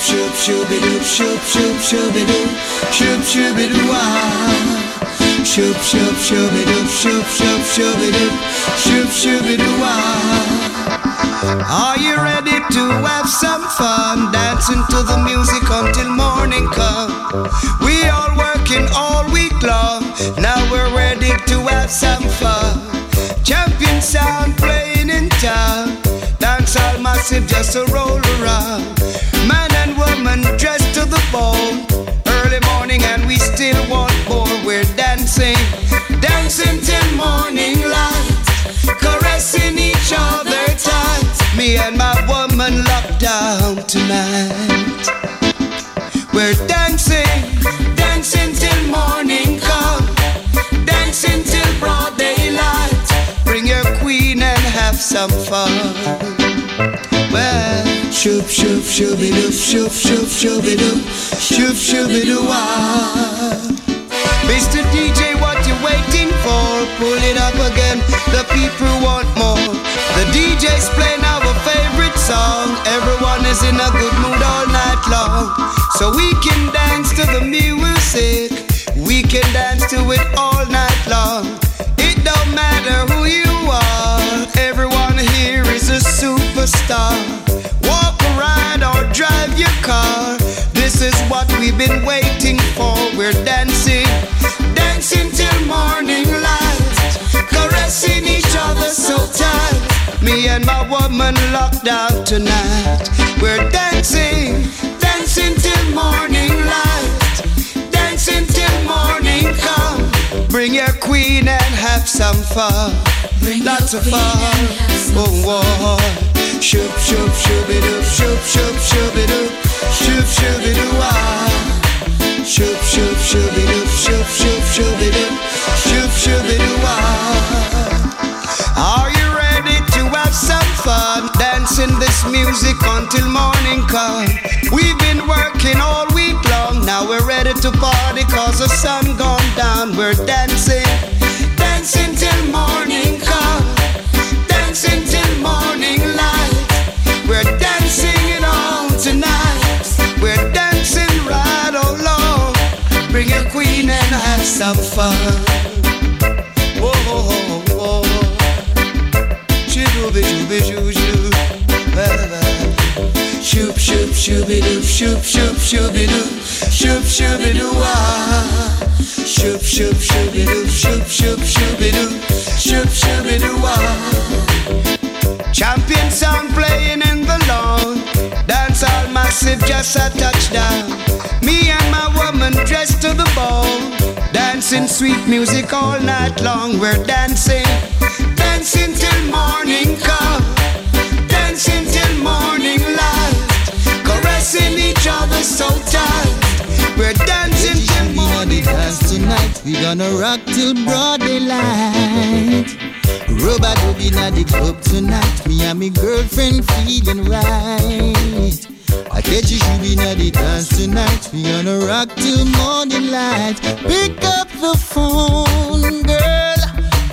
Shoop shoop shooby doo, shoop shoop shooby doo, shoop shooby doo ah. Shoop shoop shooby doo, shoop shoop shooby doo, shoop shooby doo ah. Are you ready to have some fun? Dancing to the music until morning come. We all working all week long. Now we're ready to have some fun. Champion sound playing in town. Dance all massive just to roll around. Woman dressed to the bone. Early morning and we still want more. We're dancing, dancing till morning light. Caressing each other tight. Me and my woman locked down tonight. We're dancing, dancing till morning come. Dancing till broad daylight. Bring your queen and have some fun. Well, shoop shoop shooby doo, shoop shoop shooby doo, shoop shooby doo ah. Mr. DJ, what you waiting for? Pull it up again. The people want more. The DJ's playing our favorite song. Everyone is in a good mood all night long. So we can dance to the music. We can dance to it all night long. It don't matter who you are. Everyone here is a superstar. Drive your car. This is what we've been waiting for. We're dancing, dancing till morning light. Caressing each other so tight. Me and my woman locked down tonight. We're dancing, dancing till morning light. Bring your queen and have some fun. Bring Lots of fun. Oh, oh. Shoop, shoop, shoop, shoop, shooby doo, shoop, shooby doo, ah. Shoop, shoop, shooby doo, shoop, shoop, shooby doo, shoop, shooby doo, ah. Are you ready to have some fun? Dancing this music until morning come. We've been working all. We're ready to party cause the sun gone down. We're dancing, dancing till morning come. Dancing till morning light. We're dancing it on tonight. We're dancing right oh along. Bring your queen and have some fun. Whoa, whoa, whoa. Shoop shoop shooby doo, shoop shoop shooby doo, shoop shooby doo ah. Shoop shoop shooby doo, shoop shoop shooby doo, shoop shooby doo ah. Champion song playing in the lawn. Dance all massive, just a touchdown. Me and my woman dressed to the bone. Dancing sweet music all night long. We're dancing, dancing till morning come. Dancing till morning light. Caressing each other so tight. We're dancing till morning dance tonight. We gonna rock till broad daylight. Robot will be at the club tonight. Me and my girlfriend feeling right. I catch you should be the dance tonight. We gonna rock till morning light. Pick up the phone, girl.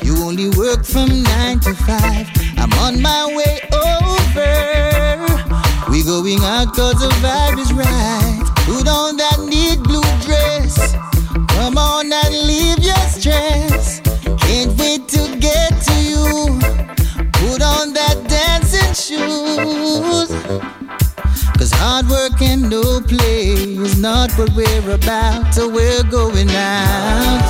You only work from nine to five. I'm on my way over. We going out cause the vibe is right. Put on that neat blue dress. Come on and leave your stress. Can't wait to get to you. Put on that dancing shoes. Cause hard work and no play is not what we're about. So we're going out.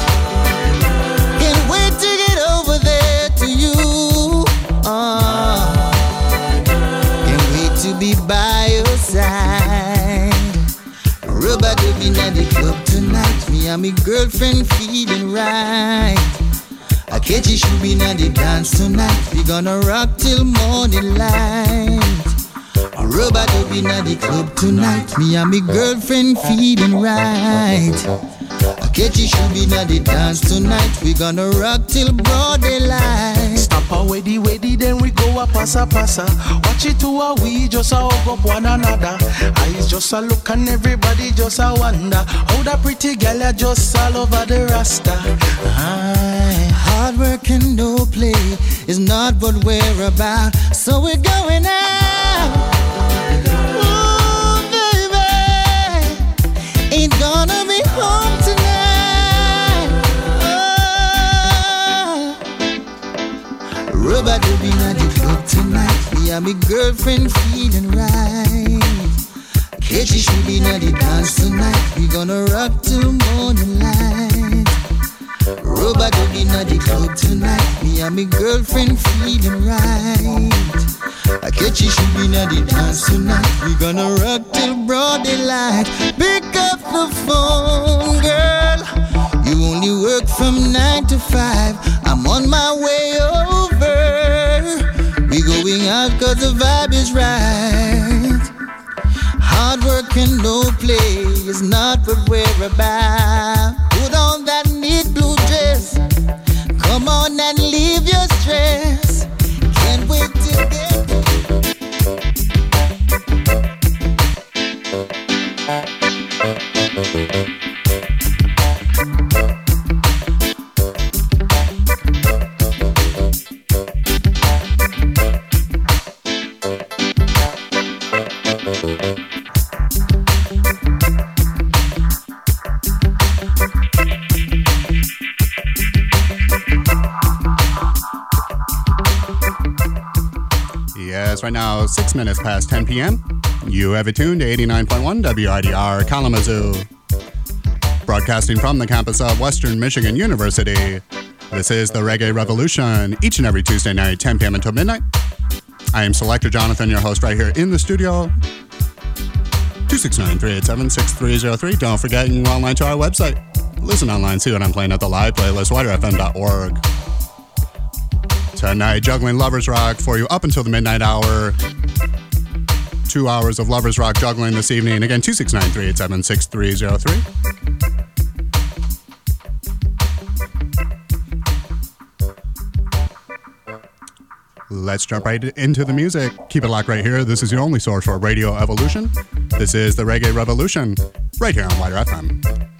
Can't wait to get over there to you. Wait to be by your side. A rubber ducky at the club tonight. Me and me girlfriend feeling right. I catch should be at the dance tonight. We gonna rock till morning light. A rubber dub in the club tonight. Me and me girlfriend feeling right. I catch should be at the dance tonight. We gonna rock till broad daylight. A weddy then we go a passa passa. Watch it to a we just a hug up one another. Eyes just a look and everybody just a wonder. How that pretty girl a just all over the rasta. Aye. Hard work and no play is not what we're about. So we're going out. Ooh, baby. ain't gonna be home Will be in the club tonight. Me and my girlfriend feeling right. Catchy should be in the dance tonight. We gonna rock till morning light. Will be in the club tonight. Me and my girlfriend feeling right. I catch you should be in the dance tonight. We gonna rock till broad daylight. Pick up the phone, girl. You only work from nine to five. I'm on my way over. We going out cause the vibe is right. Hard work and no play is not what we're about. Put on that neat blue dress. Come on and leave right now, six minutes past 10 p.m. You have it tuned to 89.1 WIDR Kalamazoo. Broadcasting from the campus of Western Michigan University. This is the Reggae Revolution, each and every Tuesday night, 10 p.m. until midnight. I am Selector Jonathon, your host, right here in the studio. 269 387 6303. Don't forget, you can go online to our website. Listen online, see what I'm playing at the live playlist, widerfm.org. Tonight, juggling Lovers Rock for you up until the midnight hour. Two hours of Lovers Rock juggling this evening. Again, 269 387 6303. Let's jump right into the music. Keep it locked right here. This is your only source for Radio Evolution. This is the Reggae Revolution, right here on WIDR FM.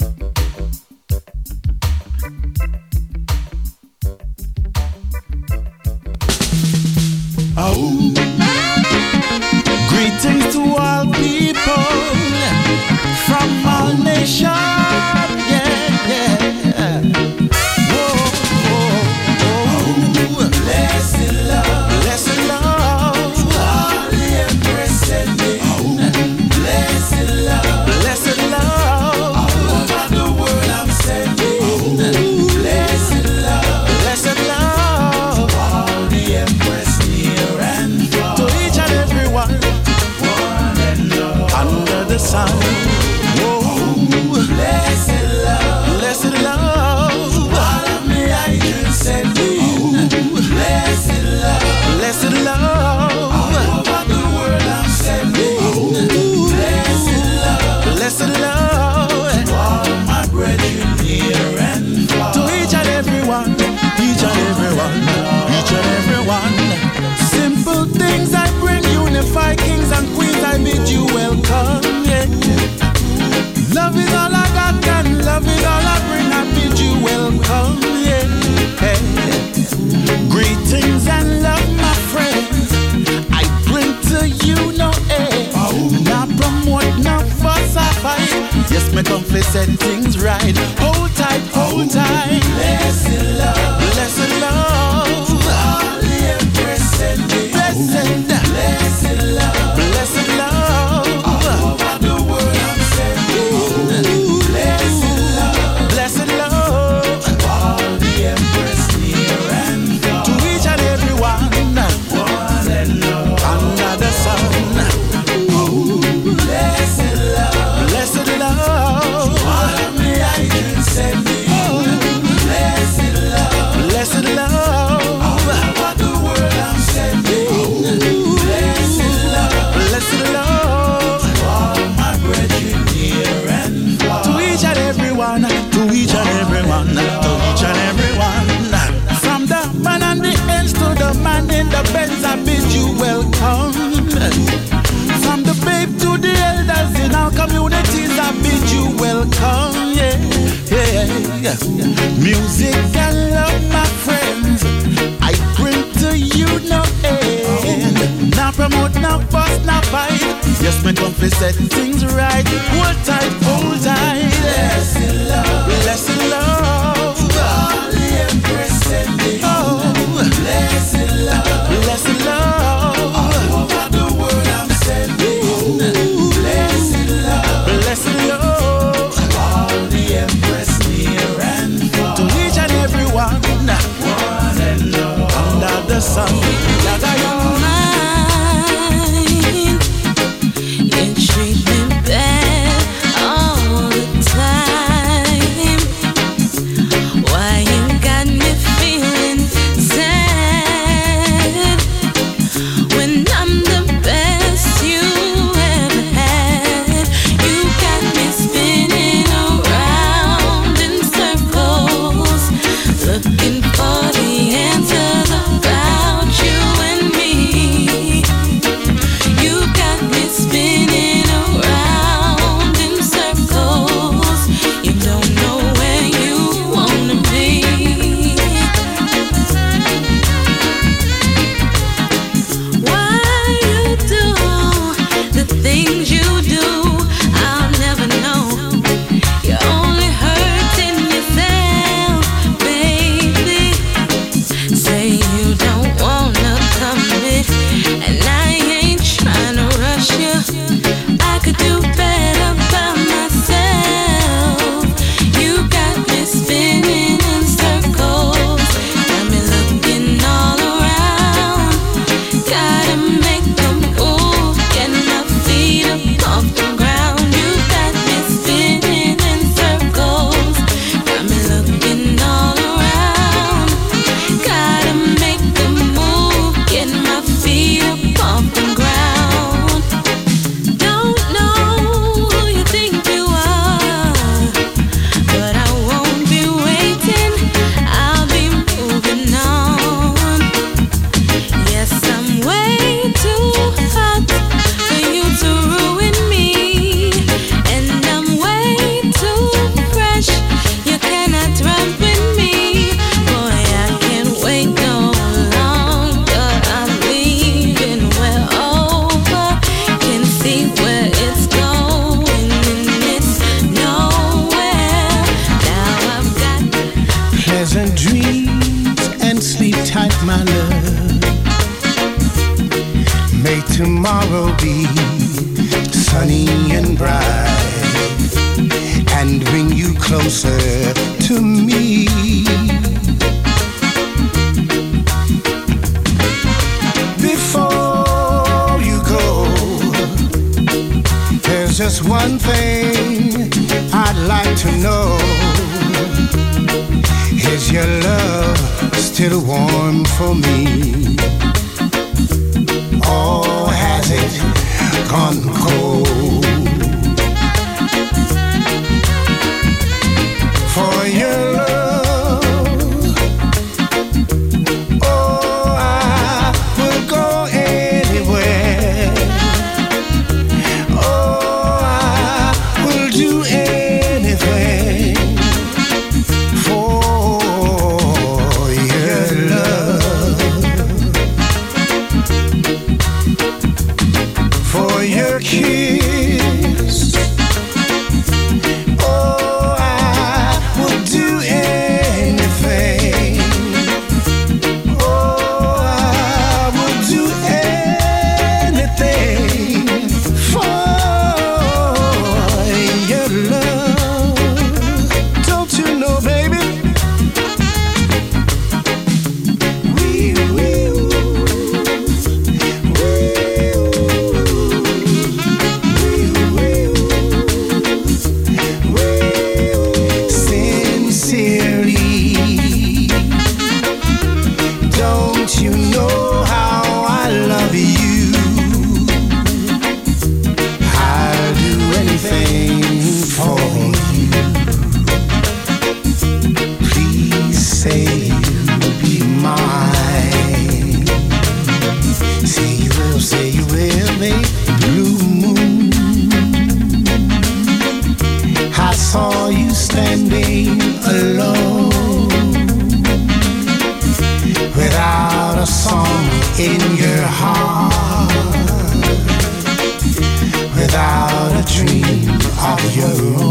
Without a dream of your own.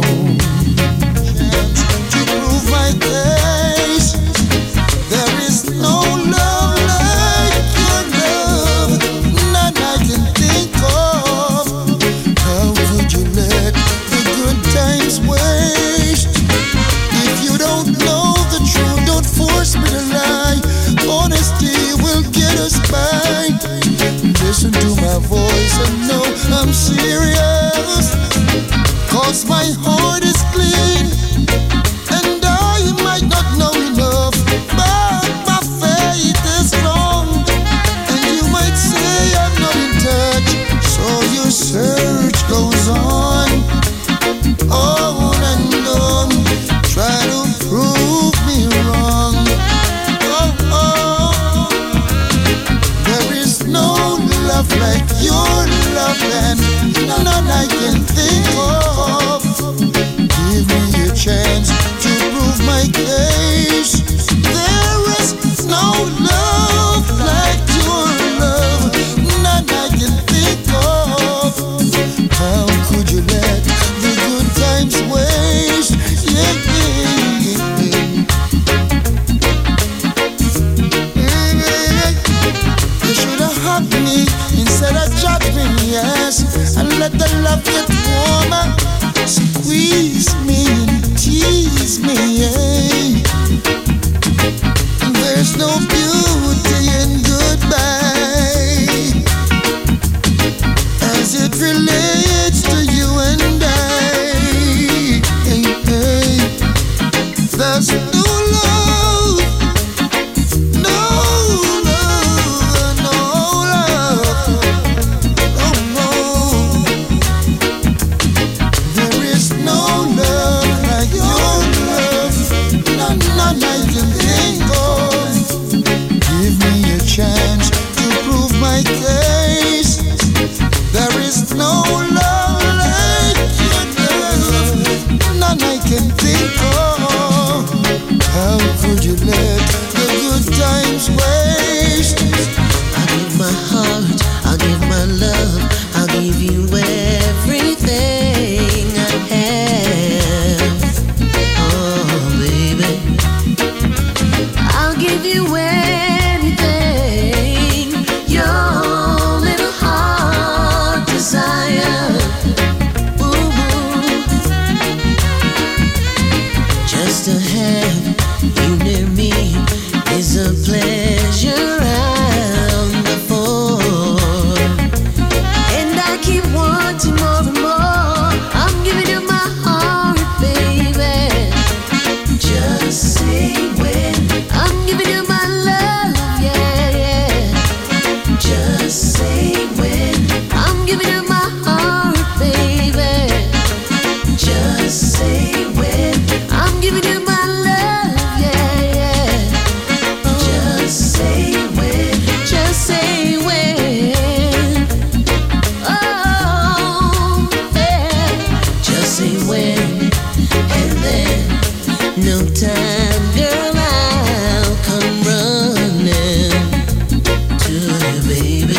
Baby.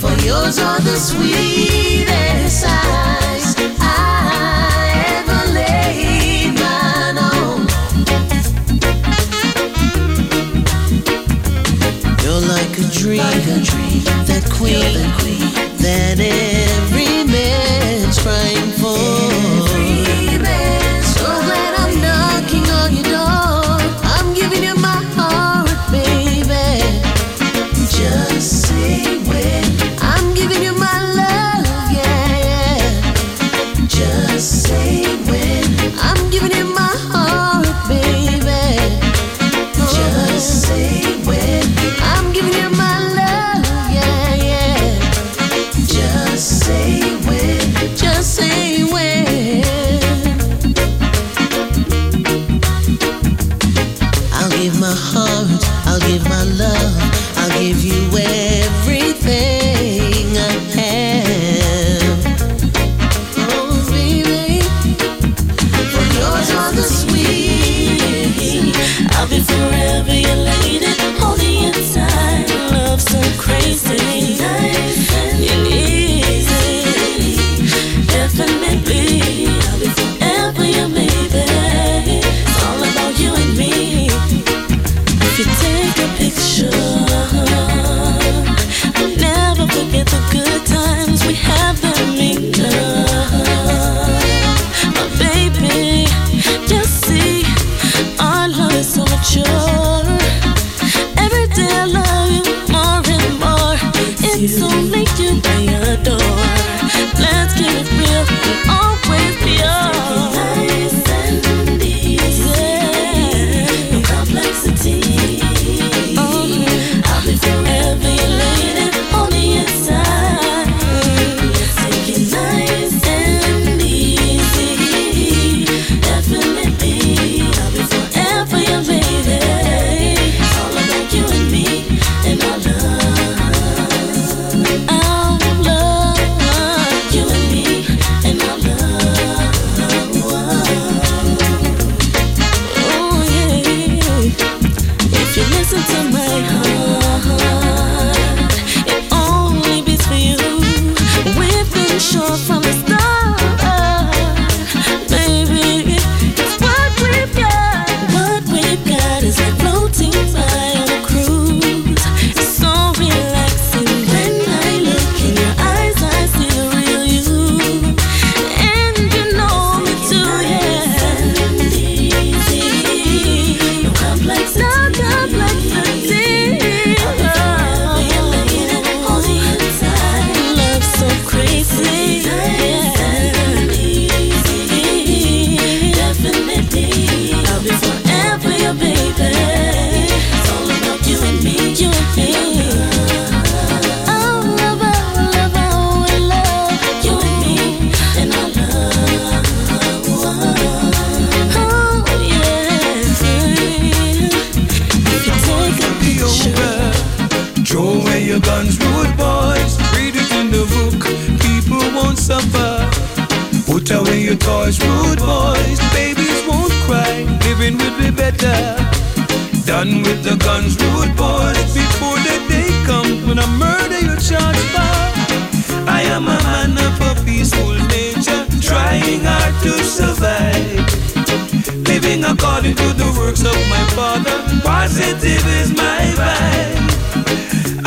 For yours are the sweetest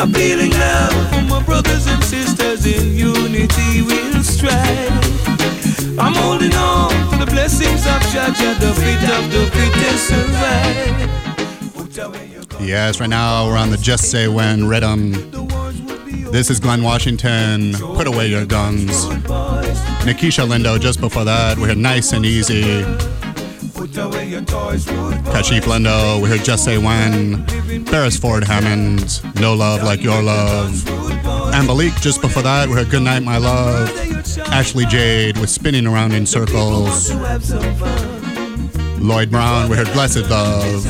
Appealing love for my brothers and sisters in unity we'll strive. I'm holding on the blessings of the fit of the survive. Yes, right now we're on the Just Say When rhythm. Um, over. This is Glen Washington. Put away your guns. Nikesha Lindo just before that. We heard Nice and Easy. Kashief Lindo. We heard Just Say When. Beresford Hammond. No Love Like Your Love. Ambelique just before that. We heard Good Night My Love. Ashli Jade with Spinning Around in Circles. Lloyd Brown. We heard Blessed Love.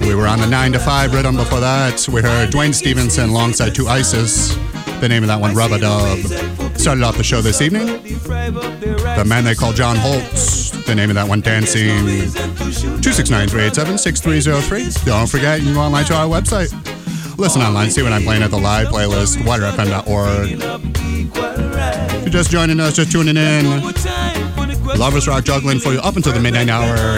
We were on the 9 to 5 rhythm before that. We heard Duane Stephenson alongside To-Isis. The name of that one, Rubber Dub. Started off the show this evening. The man they call John Holtz. The name of that one, Dancing. 269-387-6303. Don't forget, you can go online to our website. Listen online, see what I'm playing at the live playlist, waterfm.org. If you're just joining us, just tuning in, Lovers Rock juggling for you up until the midnight hour.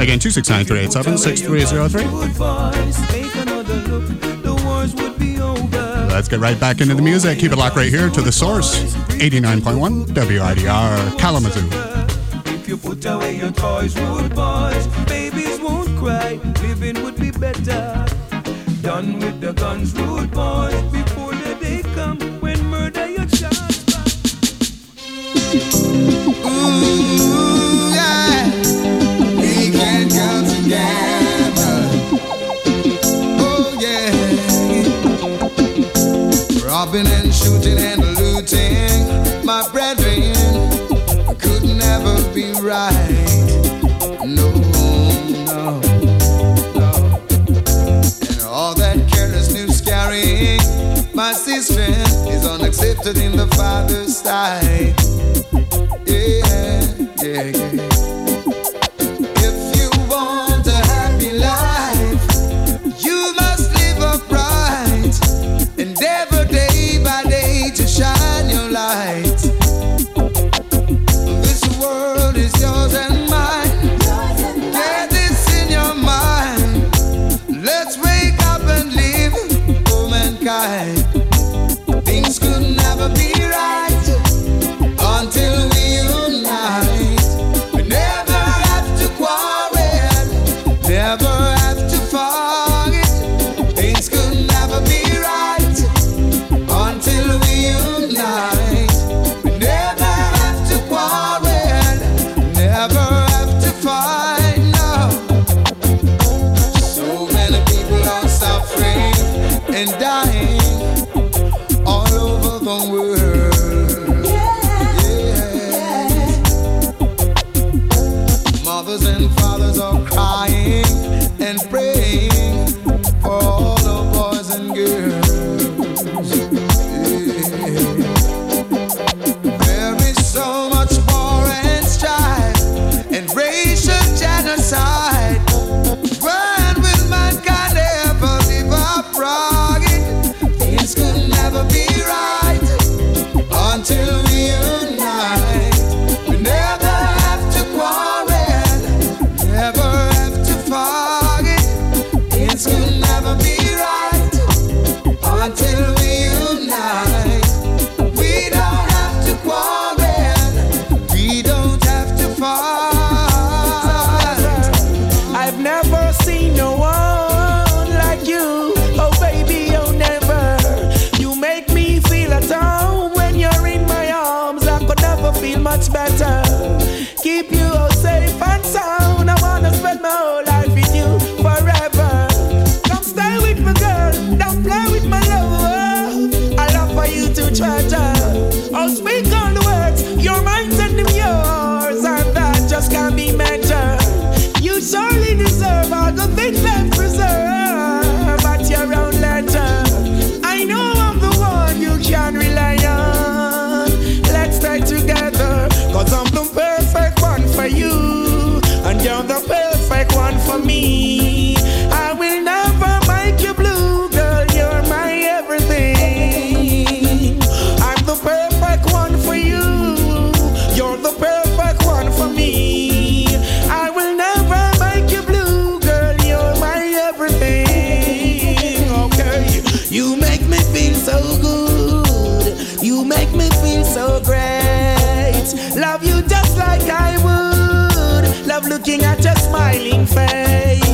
Again, 269-387-6303. Let's get right back into the music. Keep it locked right here to the source. 89.1 WIDR Kalamazoo. If you put away your toys, rude boys, babies won't cry. Living would be better. Done with the guns, rude boys, before the day come when murder your child. Ooh, yeah. We can come together. Oh, yeah. Robbing and shooting and be right. No, no, no. And all that careless news carrying, my sister, is unaccepted in the Father's sight. Yeah, yeah, yeah. Looking at your smiling face.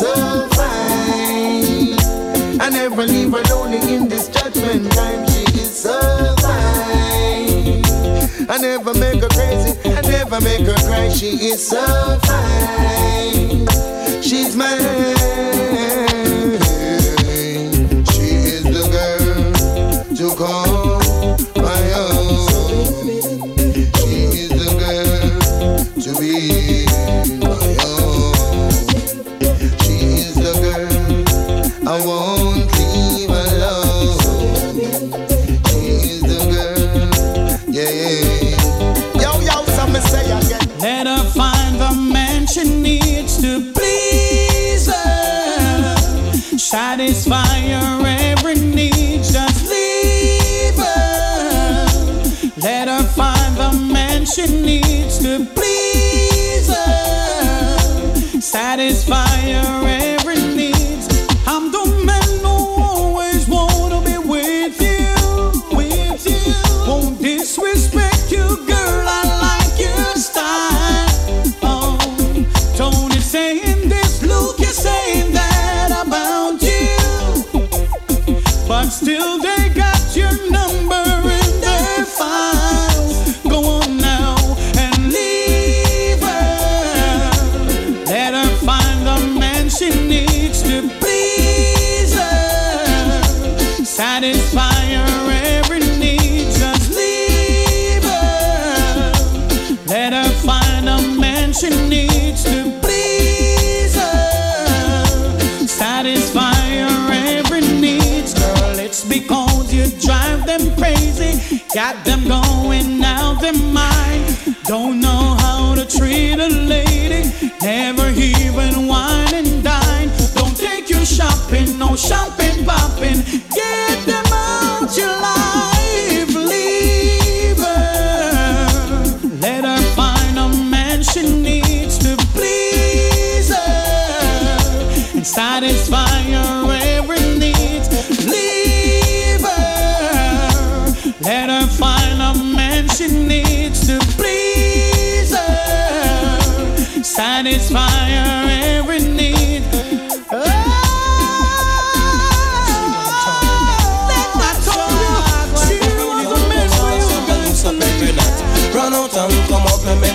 So fine. I never leave her lonely in this judgment time. She is so fine. I never make her crazy. I never make her cry. She is so fine. She's mine. Got them going out their mind. Don't know how to treat a lady, never even wine and dine. Don't take you shopping, no shopping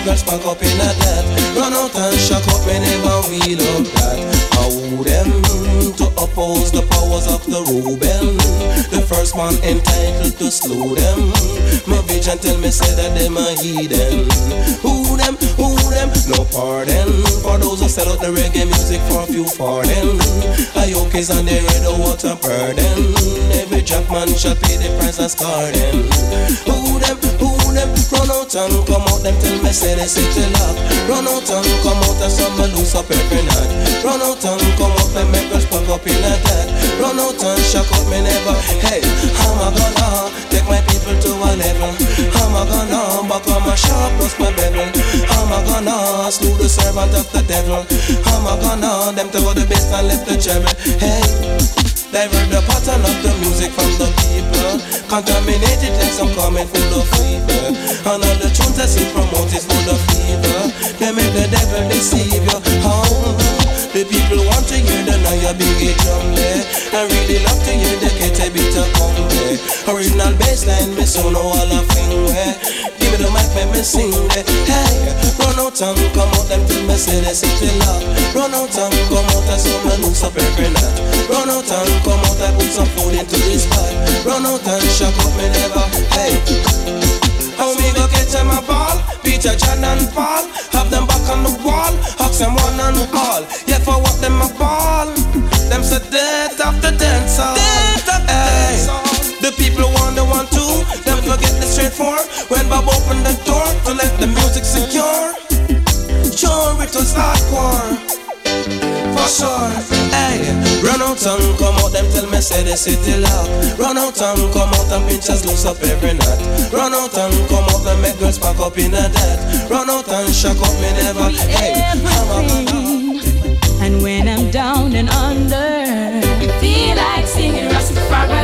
us pack up in a that. Run out and shock up whenever we look that. How them to oppose the powers of the rebel? The first man entitled to slew them. My vision tell me say that them a heathen. Who them? Who them? No pardon for those who sell out the reggae music for a few pardon. Ayokis on the radio, what a burden. Every jackman shall pay the price and scar them. Who them? Who them? Run out and come out, them tell me say they city lock. Run out and come out and some loose up every night. Run out and come out and make us pack up in a that. Run out and shock up me never. Hey, I'm a gonna take my people to a level. I'm a gonna back on my shop, bust my bevel. I'm a gonna slew the servant of the devil. I'm a gonna them to go the best and left the treble. Hey. Divert the pattern of the music from the people. Contaminated like some comment full of fever. And all the tunes that see promote is full of fever. They make the devil deceive you. Oh, the people want to hear the Nyabinghi drum there. I really love to hear the Kete beat a come. Original bassline, me so know all a thing where. Give me the mic, let me sing there. Hey, run out and come out them till me say they city lock. Run out and come out and some man who's every night. Run out and come out and put some food into this pot. Run out and shock up me never. Hey. How me go catch them a ball? Peter, John and Paul Have them back on the wall Ask them one and all for what them a ball Them say death after dance hall hey. The people want the one two Them forget the straight four When Bob opened the door To let the music secure Sure, it was hardcore for sure. Hey, run out and come out, them tell me say the city lock. Run out and come out and pinchers loose up every night. Run out and come out and make girls pack up in a debt. Run out and shock up me never. Hey, everything. And when I'm down and under, feel like singing Rastafari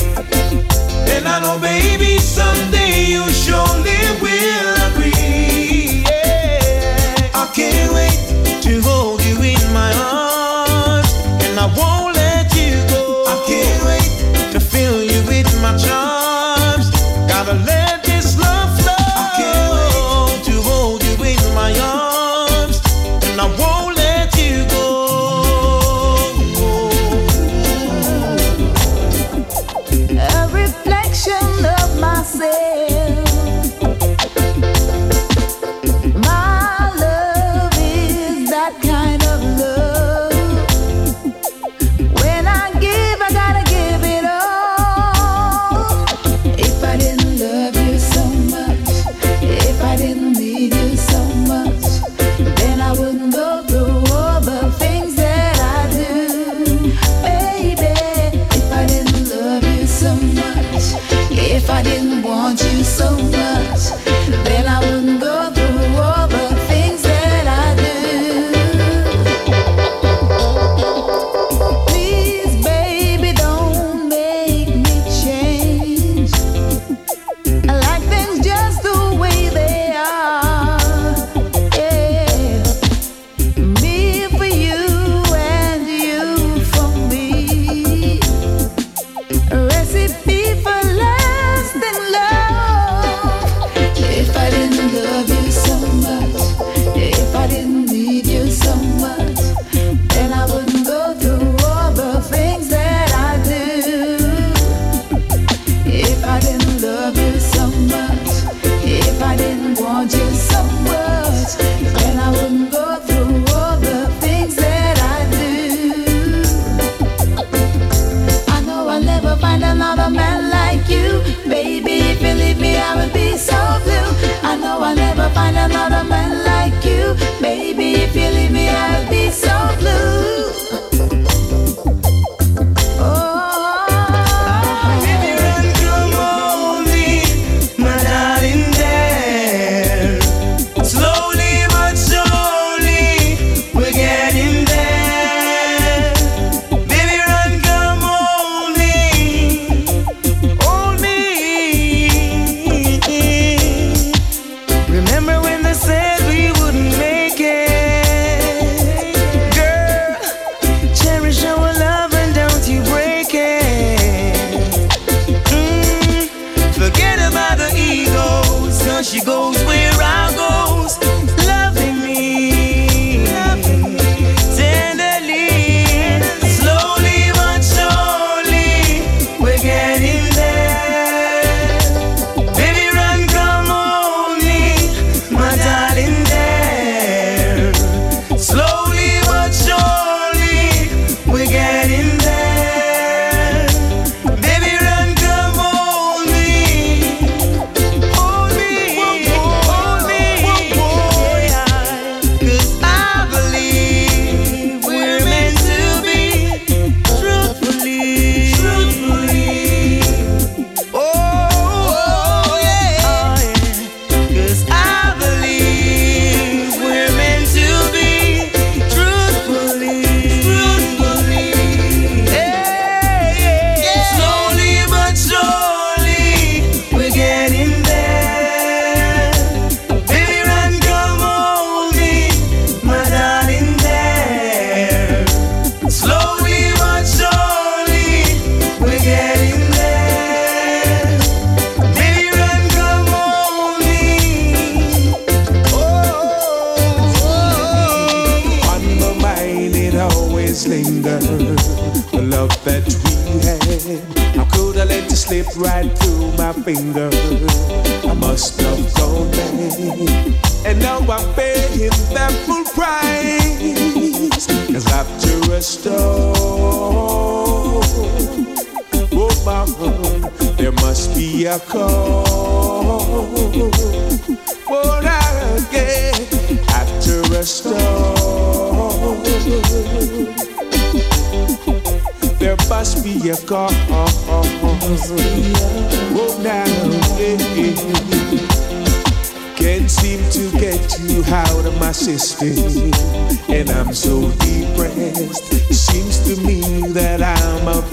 And I know, baby, someday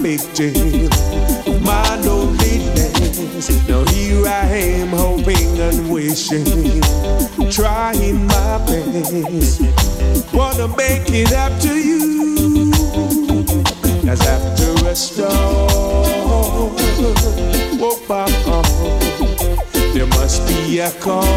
Victim my loneliness. Now here I am, hoping and wishing, trying my best. Wanna make it up to you, as after a storm, whoa, there must be a call.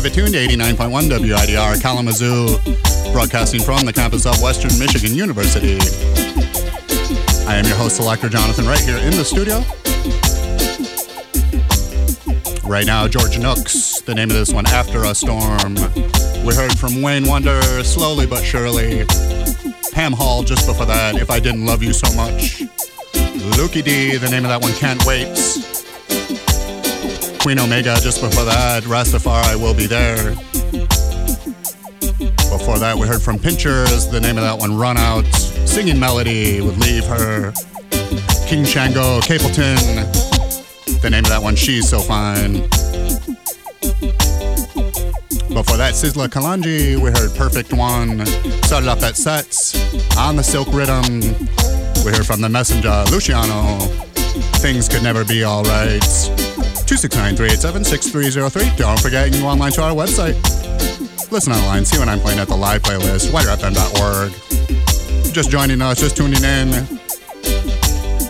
Have it tuned to 89.1 WIDR Kalamazoo, broadcasting from the campus of Western Michigan University. I am your host, Selector Jonathon, right here in the studio. Right now, George Nooks, the name of this one, After a Storm. We heard from Wayne Wonder, Slowly But Surely. Pam Hall, just before that, If I Didn't Love You So Much. Lukie D, the name of that one, Can't Wait. Queen Omega, just before that, Rastafari Will Be There. Before that, we heard from Pinchers, the name of that one, Run Out. Singing Melody would Leave Her. King Shango, Capleton, the name of that one, She's So Fine. Before that, Sizzla Kalonji, we heard Perfect One. Started off that sets on the Silk Rhythm. We heard from the messenger, Luciano. Things could never be alright. 269-387-6303. Don't forget, you can go online to our website. Listen online, see when I'm playing at the live playlist, widrfm.org. Just joining us, just tuning in.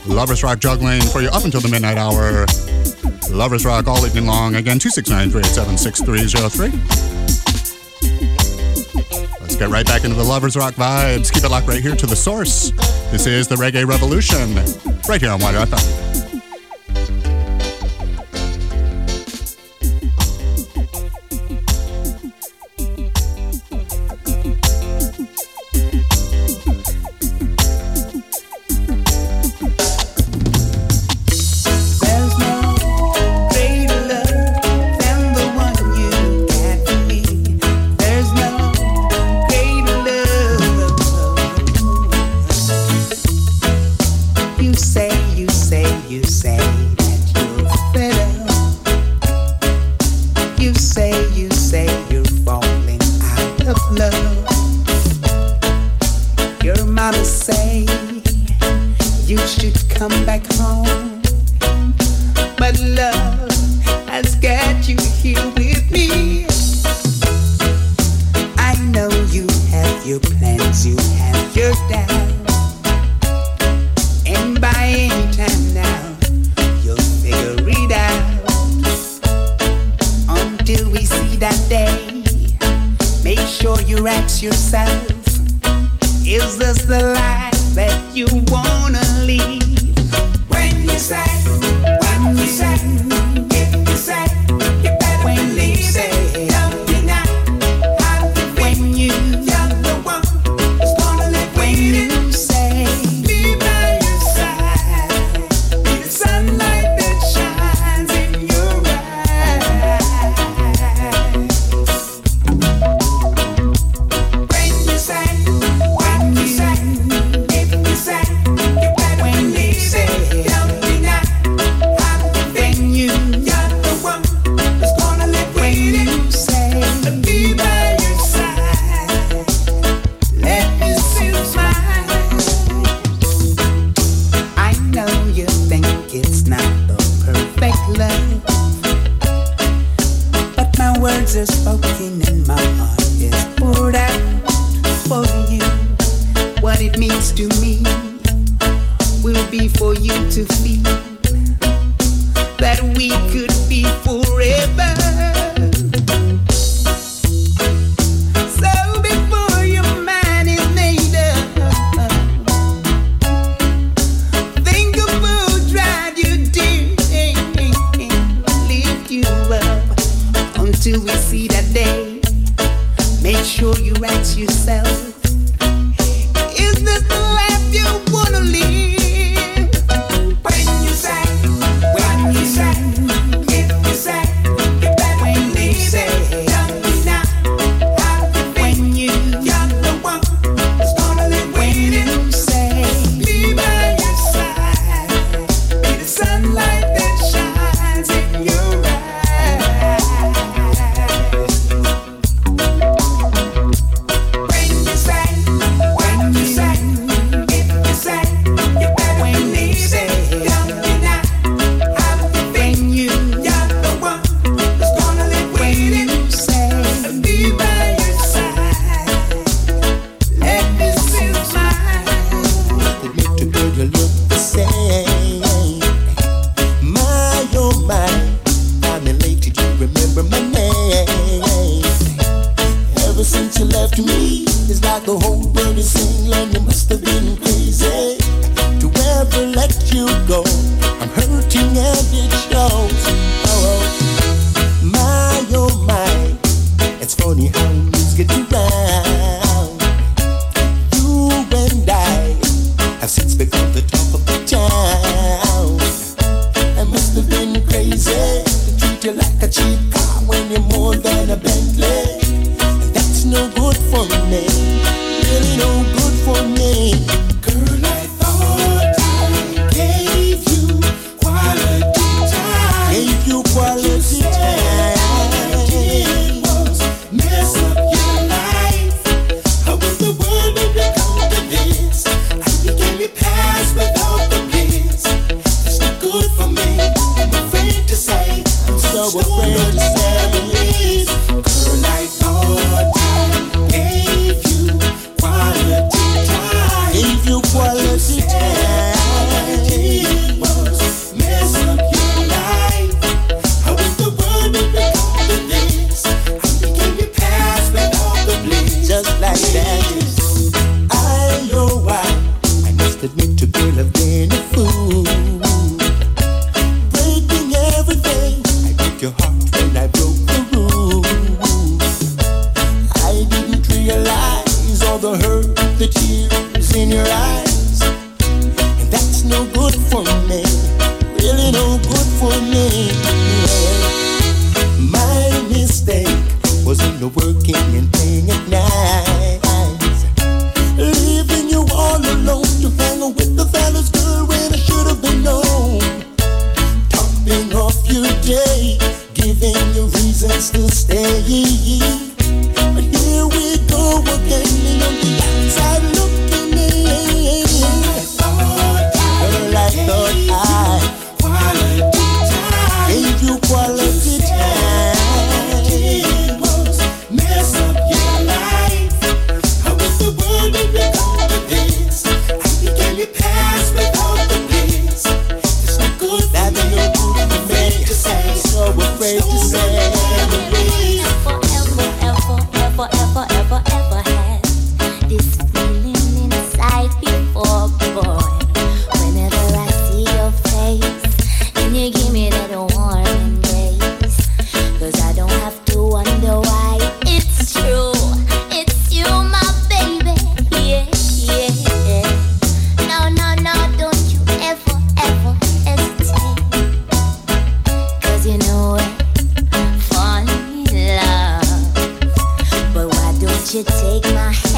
Lovers Rock juggling for you up until the midnight hour. Lovers Rock all evening long. Again, 269-387-6303. Let's get right back into the Lovers Rock vibes. Keep it locked right here to the source. This is the Reggae Revolution, right here on WIDR. You take my hand?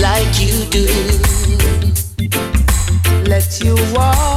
Like you do. Let you walk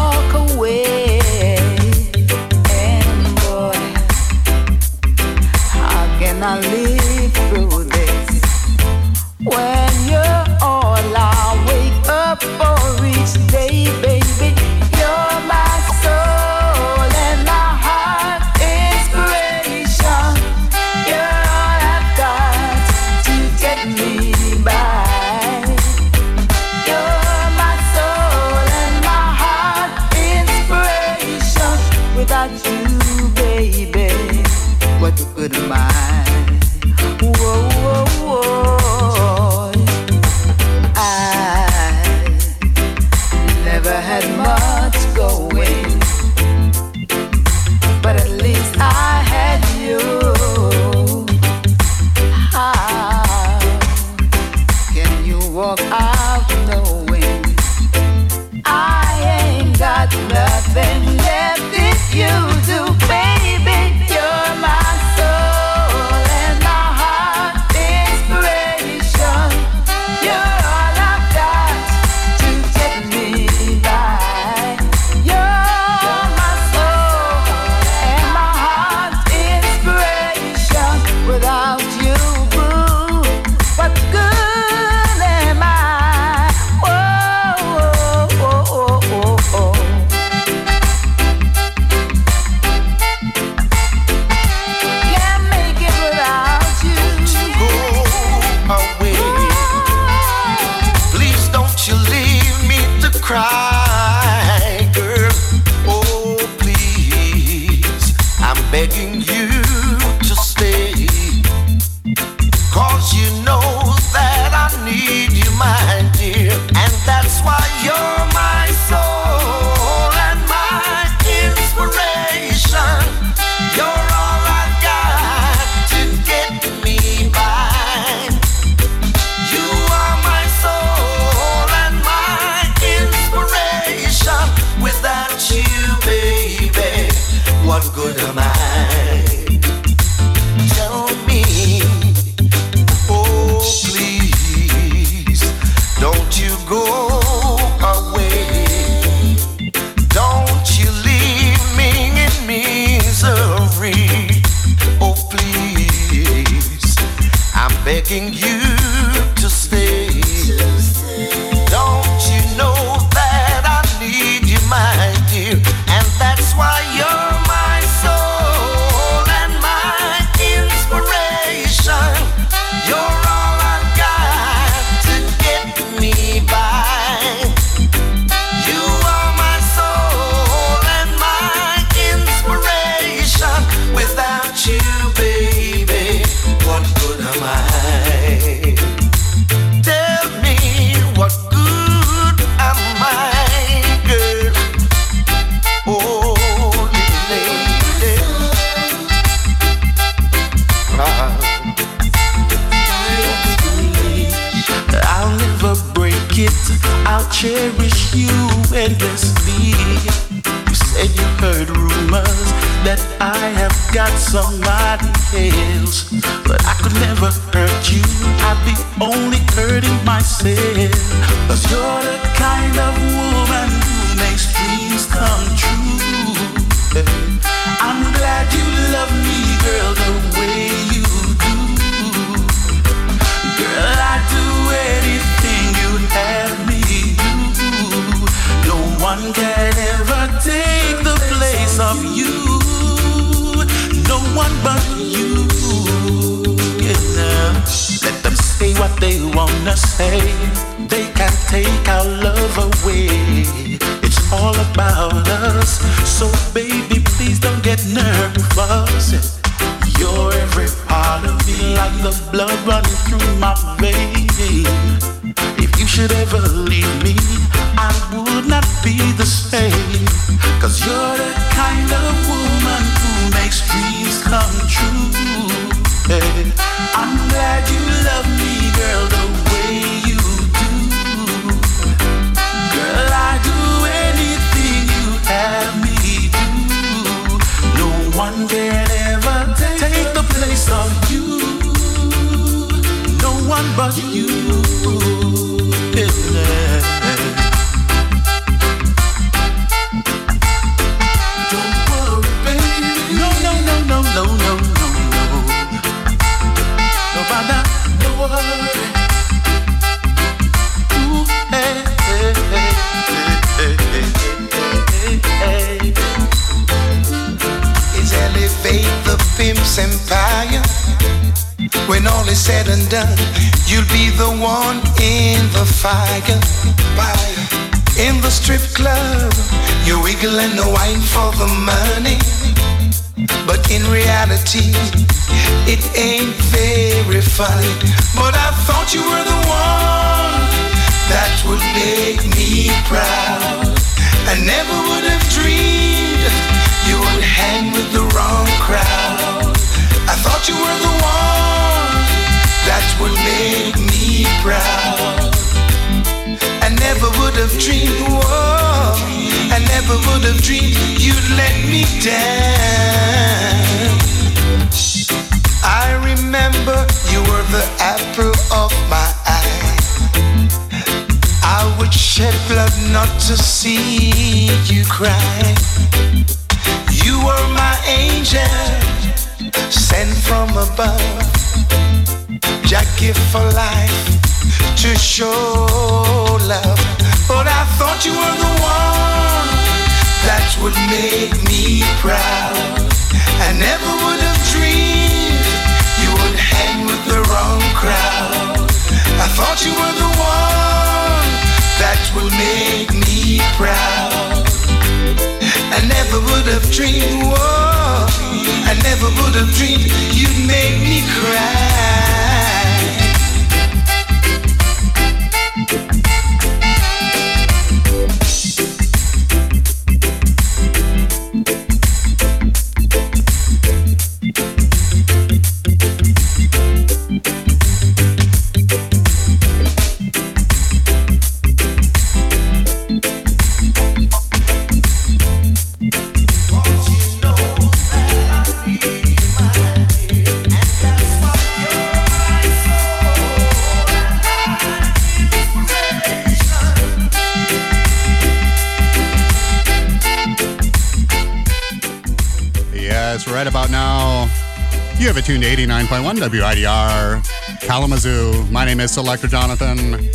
tuned to 89.1 WIDR Kalamazoo. My name is Selector Jonathon.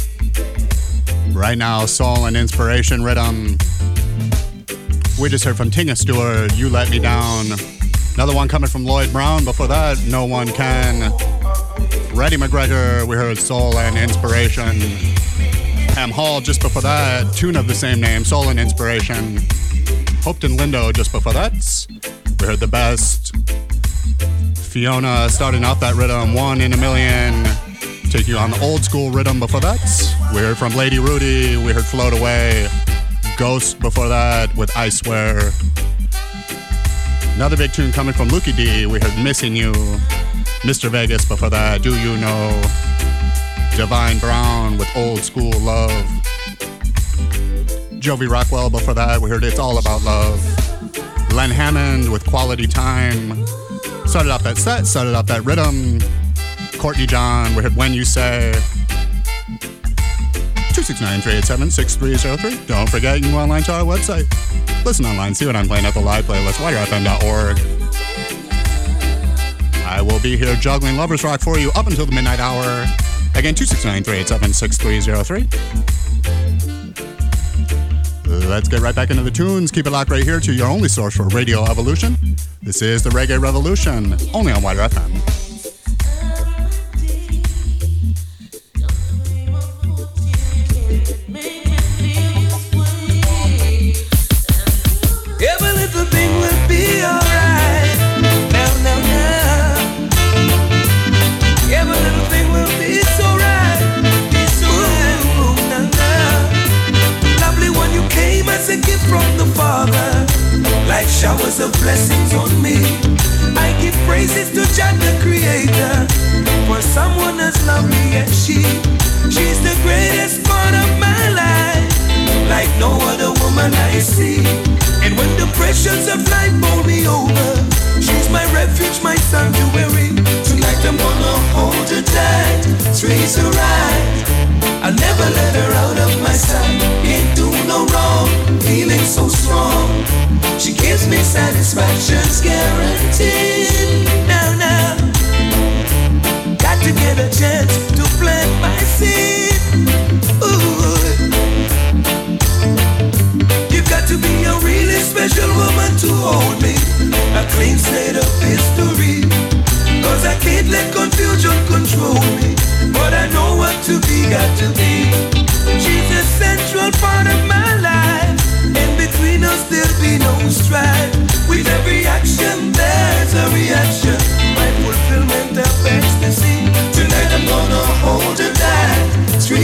Right now, soul and inspiration rhythm. We just heard from Tinga Stewart, You Let Me Down. Another one coming from Lloyd Brown. Before that, No One Can. Freddie McGregor, we heard Soul and Inspiration. Pam Hall, just before that, tune of the same name, Soul and Inspiration. Hopeton Lindo, just before that, we heard the best. Fiona starting off that rhythm, one in a million. Take you on the old school rhythm before that. We heard from Lady Rudy, we heard Float Away, Ghost before that with I Swear. Another big tune coming from Lukie D, we heard Missing You, Mr. Vegas before that, Do You Know, Divine Brown with Old School Love, Jovi Rockwell before that, we heard It's All About Love. Lenn Hammond with Quality Time. Started off that set, started off that rhythm. Courtney John, When You Say. 269-387-6303. Don't forget, you can go online to our website. Listen online, see what I'm playing at the live playlist, widrfm.org. I will be here juggling Lovers Rock for you up until the midnight hour. Again, 269-387-6303. Let's get right back into the tunes. Keep it locked right here to your only source for Radio Evolution. This is the Reggae Revolution, only on WIDR FM.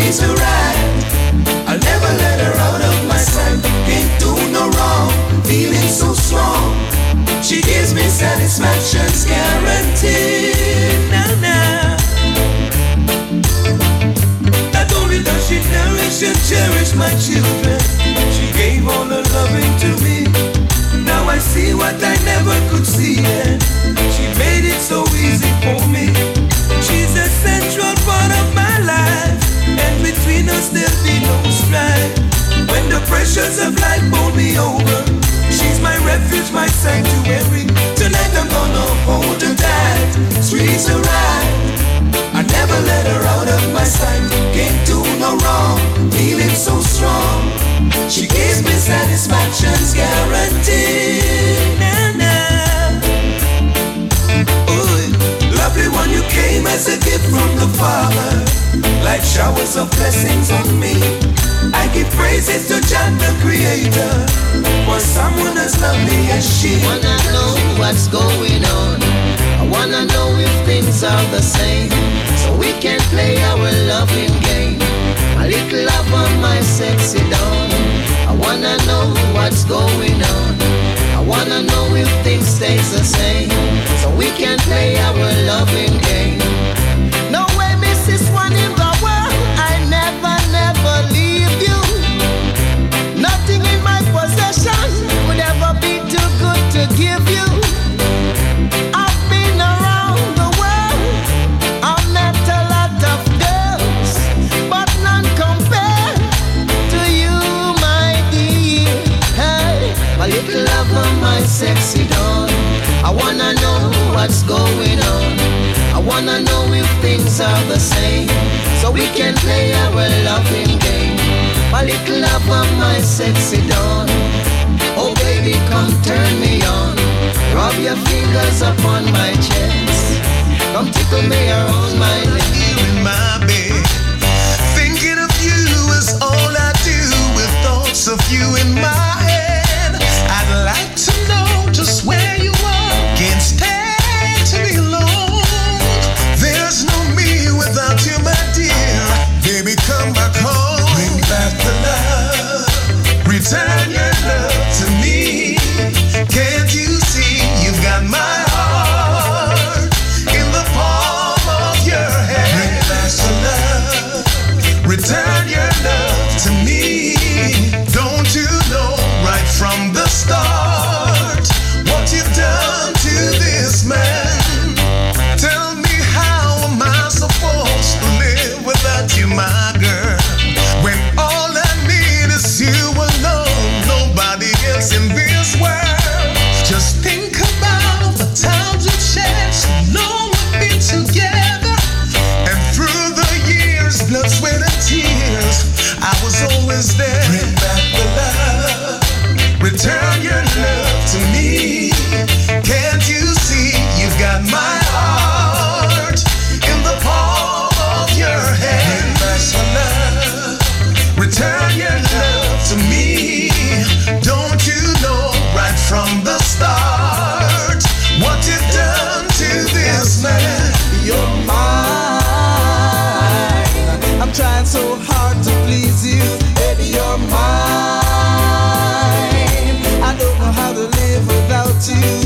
Trees are right. I'll never let her out of my sight. Can't do no wrong, feeling so strong. She gives me satisfaction's guaranteed. Now, now. Not only does she nourish and cherish my children, she gave all her loving to me. Now I see what I never could see, and pressures of life me over, she's my refuge, my sanctuary. Tonight I'm gonna hold her tight, are right. I never let her out of my sight. Can't do no wrong, feeling so strong. She gives me satisfaction's guaranteed. Nah, nah. Ooh, lovely one, you came as a gift from the Father, like showers of blessings on me. I give praises to Jah the Creator for someone as lovely as she. Wanna know what's going on? I wanna know if things are the same, so we can play our loving game. My little lover, my sexy dawn. I wanna know what's going on. I wanna know if things stays the same, so we can play our loving game. No way, Mrs. One in the world. I never, never a lot of girls, but none compared to you, my dear. Hey, my sexy doll. I wanna know what's going on. I wanna know if things are the same, so we can play our lovey game. My little lover, my sexy dawn. Oh baby, come turn me on. Rub your fingers upon my chest. Come tickle me around my in my bed. Thinking of you is all I do with thoughts of you in my head. I'd like to know just where hard to please you, baby, you're mine. I don't know how to live without you.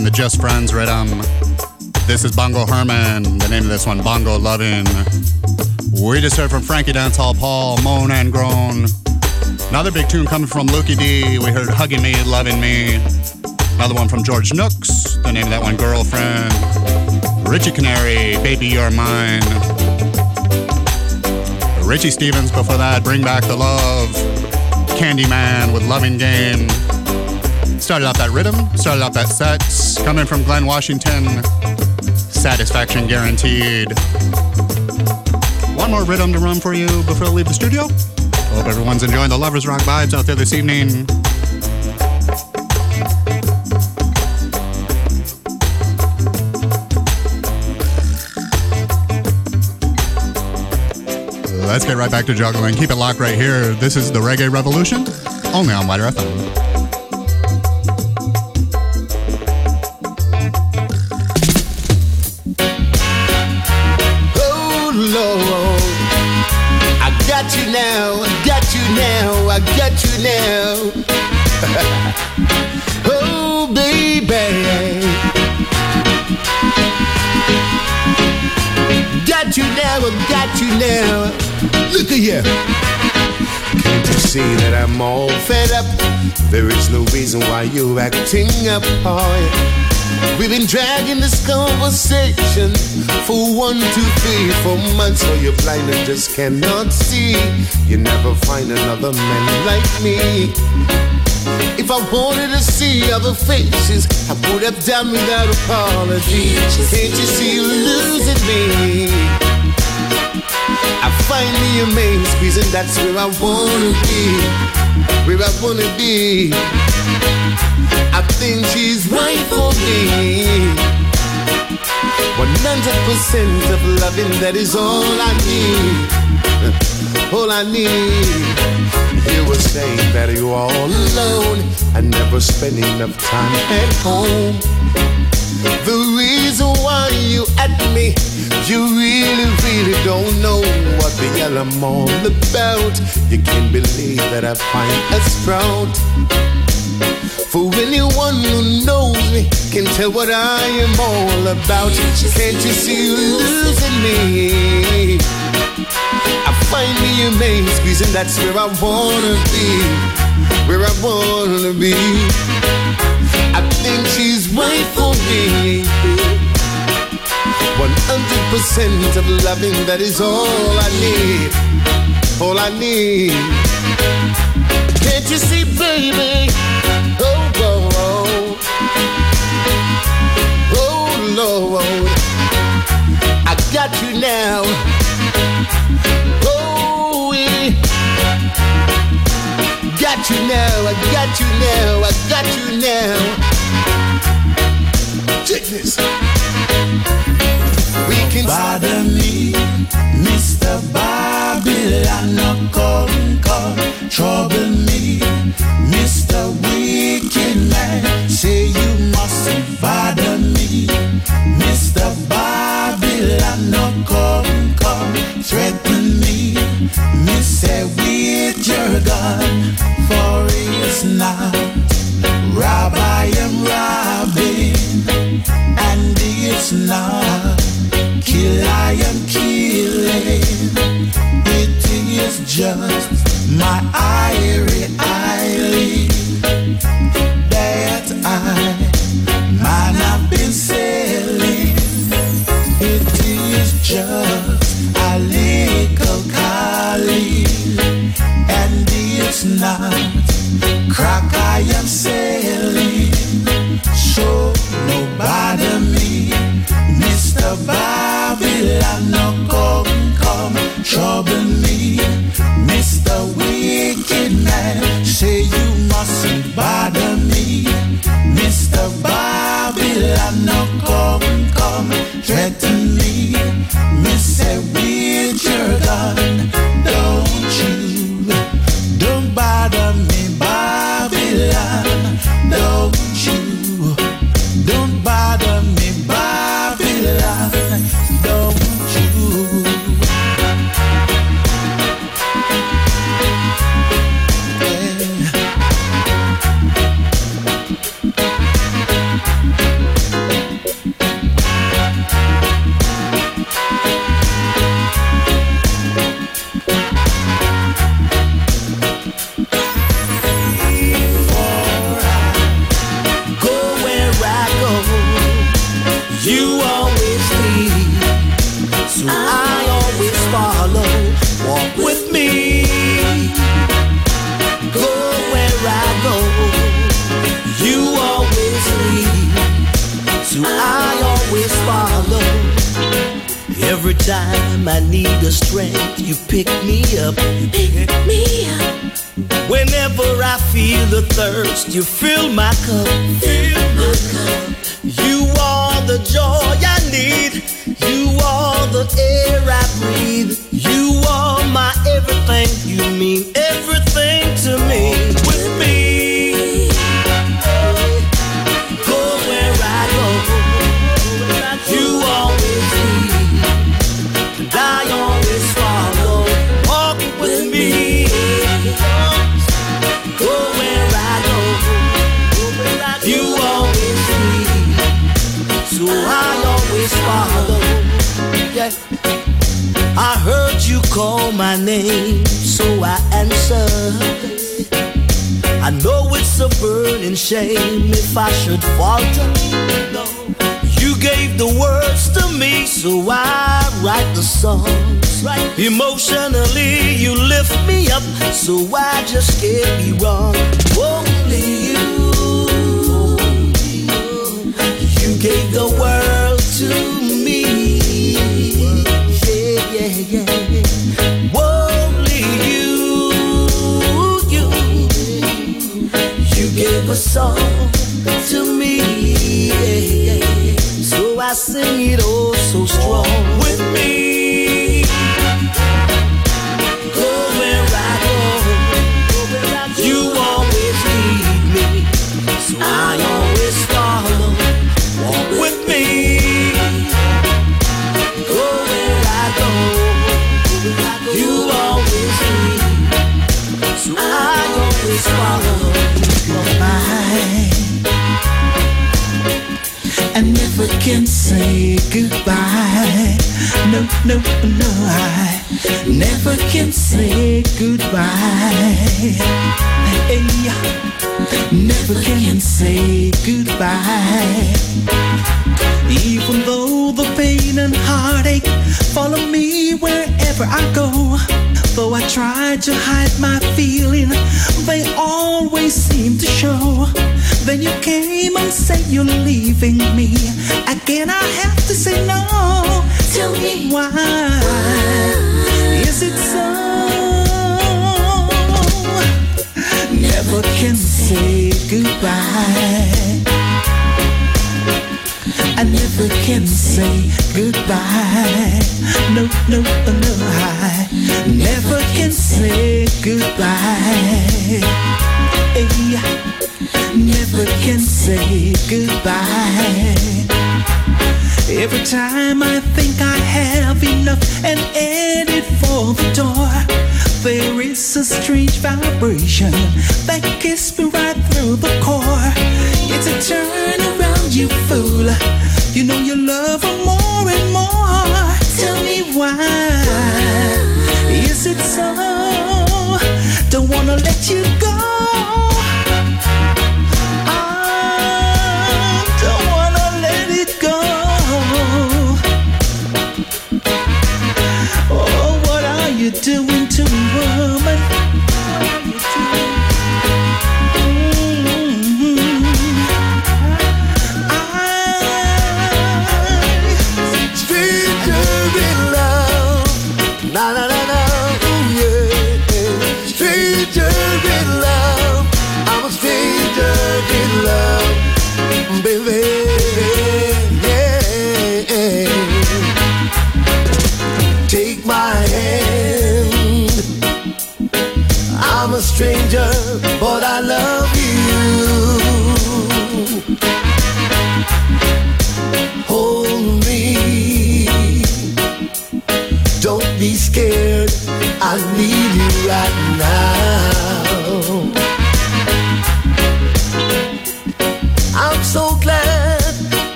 On the Just Friends rhythm. This is Bongo Herman. The name of this one, Bongo Lovin'. We just heard from Frankie Dancehall Paul, Moan and Groan. Another big tune coming from Lukie D. We heard Hugging Me, Loving Me. Another one from George Nooks. The name of that one, Girlfriend. Richie Canary, Baby You're Mine. Richie Stevens before that, Bring Back the Love. Candyman with Loving Game. Started off that rhythm, started off that set. Coming from Glen Washington. Satisfaction guaranteed. One more rhythm to run for you before I leave the studio. Hope everyone's enjoying the Lovers Rock vibes out there this evening. Let's get right back to juggling. Keep it locked right here. This is the Reggae Revolution, only on WIDR FM. Up? There is no reason why you're acting up, boy. We've been dragging this conversation for one, two, three, four months. So you're blind and just cannot see. You never find another man like me. If I wanted to see other faces, I would have done without apology. Can't you see you losing me? I find me a main squeeze, and that's where I wanna be. Where I wanna be. I think she's right for me. 100% of loving, that is all I need. All I need. You were saying that you're all alone and never spend enough time at home. The reason you at me, you really, really don't know what the hell I'm all about. You can't believe that I find a sprout. For anyone who knows me can tell what I am all about. Can't you see you losing me? I find me a main squeeze and that's where I wanna be. Where I wanna be. I think she's right for me. 100% of loving, that is all I need. All I need. Can't you see, baby? Oh, oh, oh. Oh, Lord. I got you now. Oh, yeah. Got you now. I got you now. I got you now. Check this. Can bother me, Mr. Babylon, no come, come, trouble me, Mr. Wicked Man. Say you mustn't bother me, Mr. Babylon, no come, come, threaten me, say with your gun, for it's not just my irie eyelid Babylon, no come,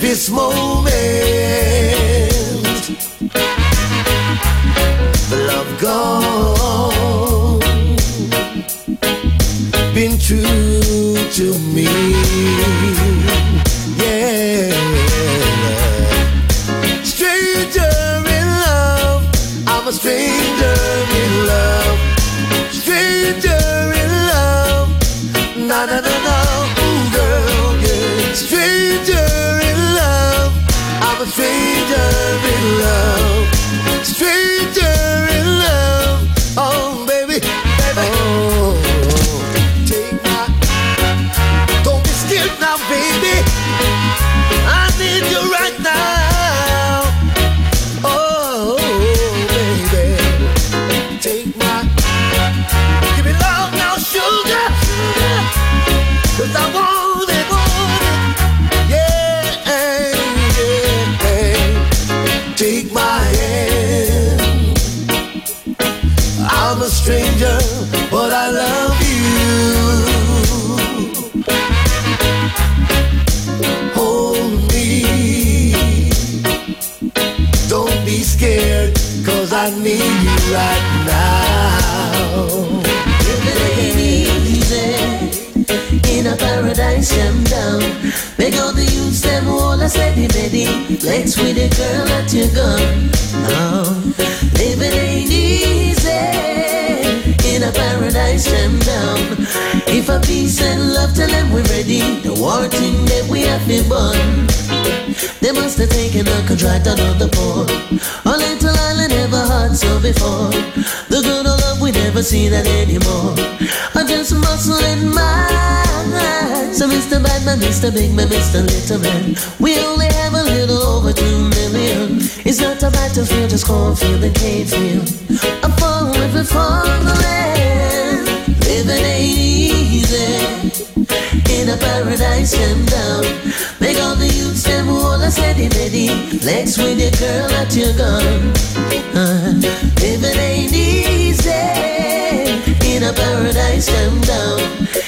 this moment. The love gone, been true to me. Flex with a girl at your gun. Oh, no, living ain't easy in a paradise jam down. If a peace and love tell them we're ready, the war thing that we have been born. They must have taken a contract out of the port. A little island never had so before. The good old love we never see that anymore. I just muscle my So Mr. Batman, Mr. Big Man, Mr. Little Man, we only have little over two million. It's not a battlefield, just cornfield and cane field. A fall river for the land. Living easy in a paradise jam down. Make all the youths them all a steady ready. Flex with your girl at your gun. Uh, living ain't easy paradise jam down.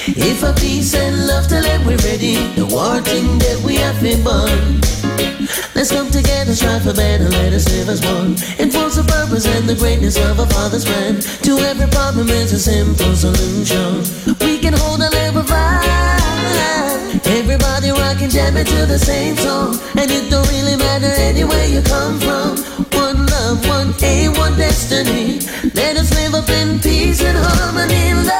If a peace and love tell them we're ready, the war thing that we have been born. Let's come together, strive for better, let us live as one. Enforce the purpose and the greatness of our Father's plan. To every problem is a simple solution. We can hold a level vibe. Everybody rocking, jamming to the same song. And it don't really matter anywhere you come from. One love, one aim, one destiny. Let us live up in peace harmony,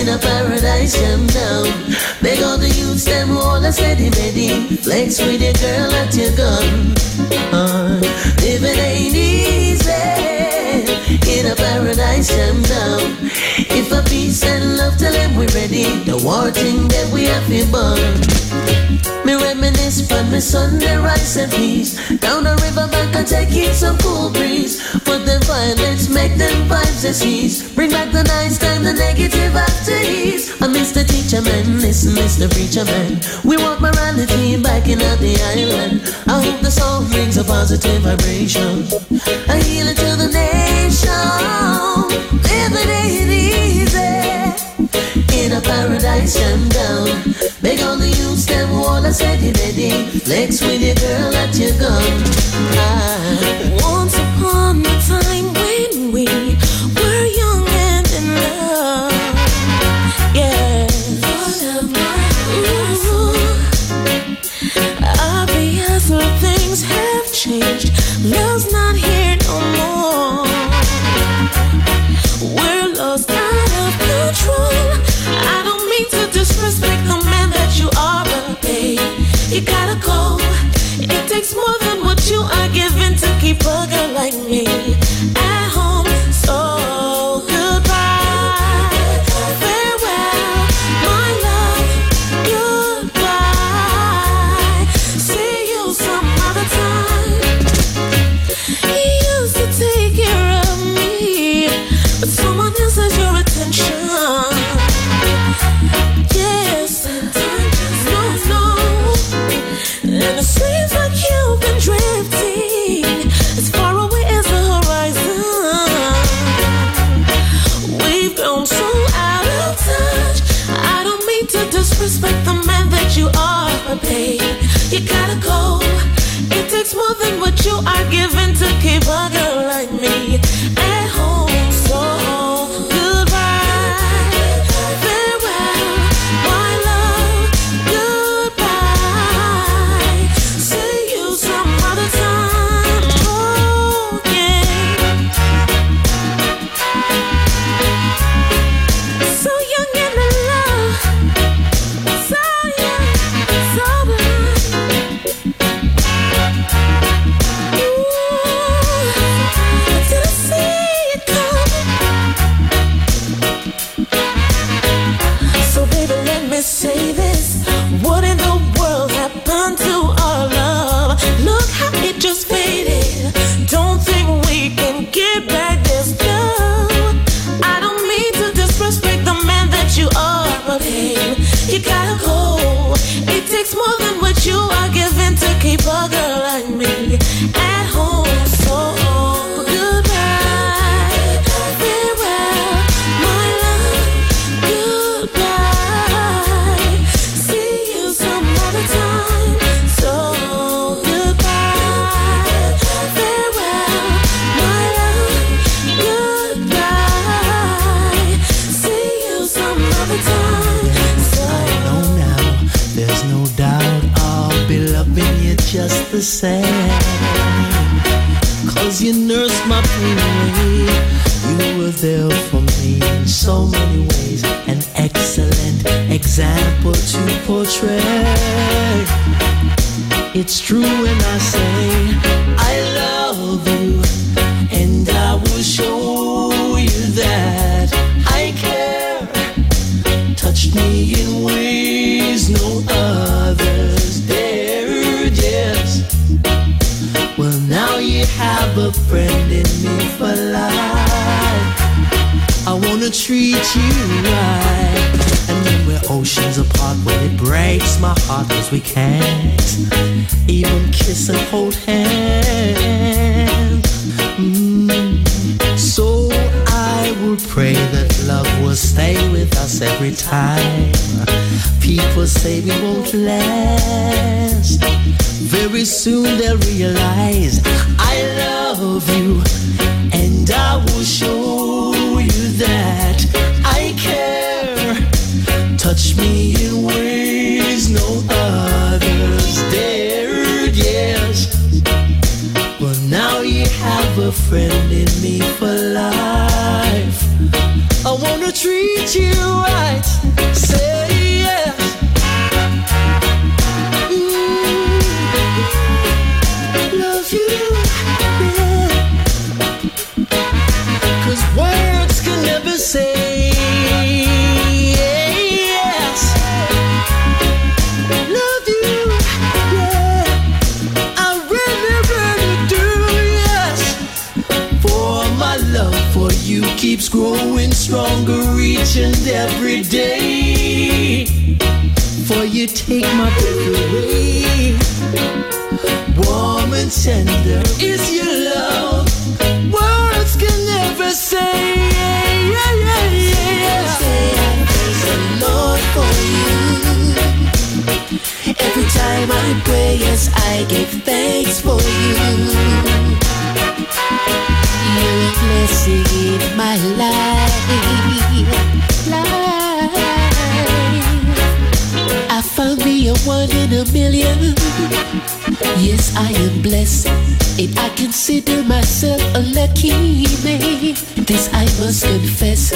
in a paradise jam down. Make all the youths them all a steady ready. Flex with your girl at your gun. Uh, living ain't easy in a paradise jam down. If a peace and love tell them we're ready, the war thing that we have been born. Me reminisce from me Sunday rice and peace. Down the riverbank and take in some cool breeze. Put the violence, make them vibes Bring back the nice time, the negative after ease. I miss the teacher man, listen, Mr. Preacher man. We want morality back in the island. I hope the song brings a positive vibration. A healing to the nation. Living ain't easy in a paradise jam down. Make all the youths them all a steady ready. Flex with your girl at your gun. Ah. Once upon a time changed. Love's not here no more. We're lost out of control. I don't mean to disrespect the man that you are, but babe, you gotta go. It takes more than what you are giving to keep a girl like me so many ways. An excellent example to portray. It's true when I say I wanna treat you right. And then we're oceans apart, when it breaks my heart, cause we can't even kiss and hold hands. Mm. So I will pray that love will stay with us every time. People say we won't last. Very soon they'll realize I love you, and I will show you that I care. Touch me in ways no others dared. Yes. Well, now you have a friend in me for life. I wanna treat you right. Keeps growing stronger each and every day. For you take my breath away. Warm and tender is your love. Words can never say. Yeah, yeah, yeah. Say I praise the Lord for you. Every time I pray, yes, I give thanks for you. Blessing in my life. life. I found me a one in a million. Yes, I am blessed, and I consider myself a lucky man. This I must confess.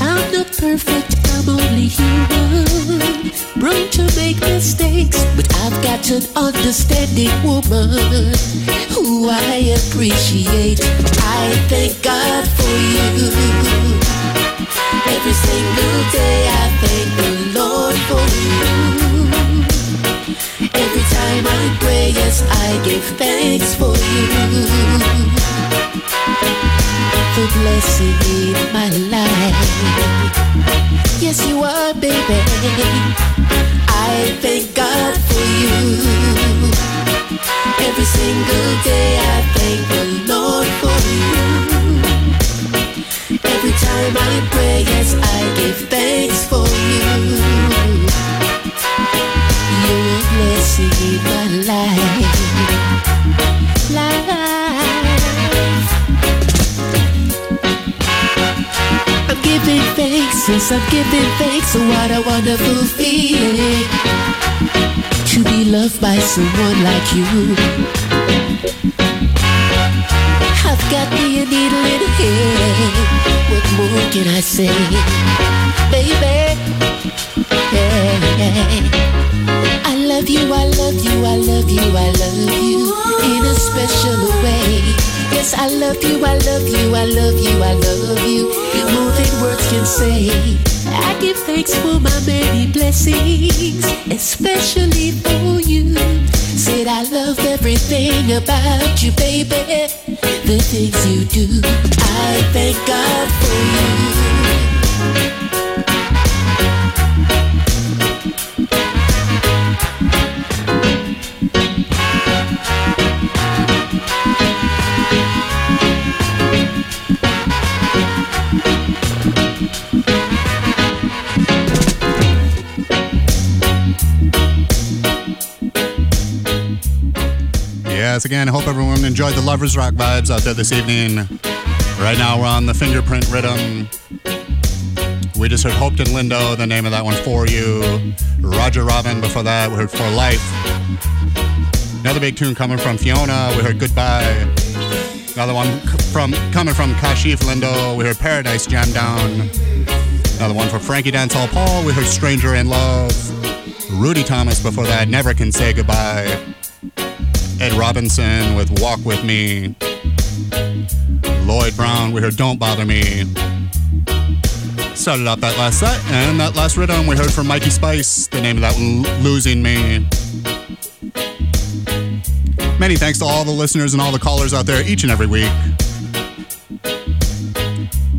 I'm not perfect, I'm only human. Prone to make mistakes, but I've got an understanding woman who I appreciate. I thank God for you. Every single day I thank the Lord for you. Every time I pray, yes, I give thanks for you. The blessing in my life. Yes, you are, baby. I thank God for you. Every single day I thank the Lord for you. Every time I pray, yes, I give thanks for you. You're a my life. Life. I'm giving thanks. What a wonderful feeling to be loved by someone like you. I've got me a needle in. What more can I say, baby? Yeah. I love you, I love you, I love you, I love you in a special way. Yes, I love you, I love you, I love you, I love you more than words can say. I give thanks for my many blessings, especially for you. Said I love everything about you, baby. The things you do, I thank God for you. Yes, again, I hope everyone enjoyed the Lovers Rock vibes out there this evening. Right now, we're on the fingerprint rhythm. We just heard Hopeton Lindo, the name of that one for you. Roger Robin, before that, we heard For Life. Another big tune coming from Fiona, we heard Goodbye. Another one from coming from Kashief Lindo, we heard Paradise Jam Down. Another one for Frankie Dancehall Paul, we heard Stranger in Love. Rudy Thomas before that, Never Can Say Goodbye. Robinson with Walk With Me. Lloyd Brown, we heard Don't Bother Me. Started off that last set, and that last rhythm we heard from Mikey Spice, the name of that one, Losing Me. Many thanks to all the listeners and all the callers out there each and every week.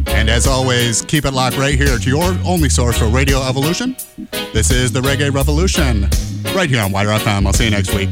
And as always, keep it locked right here to your only source for Radio Evolution. This is the Reggae Revolution, right here on WIDR FM. I'll see you next week.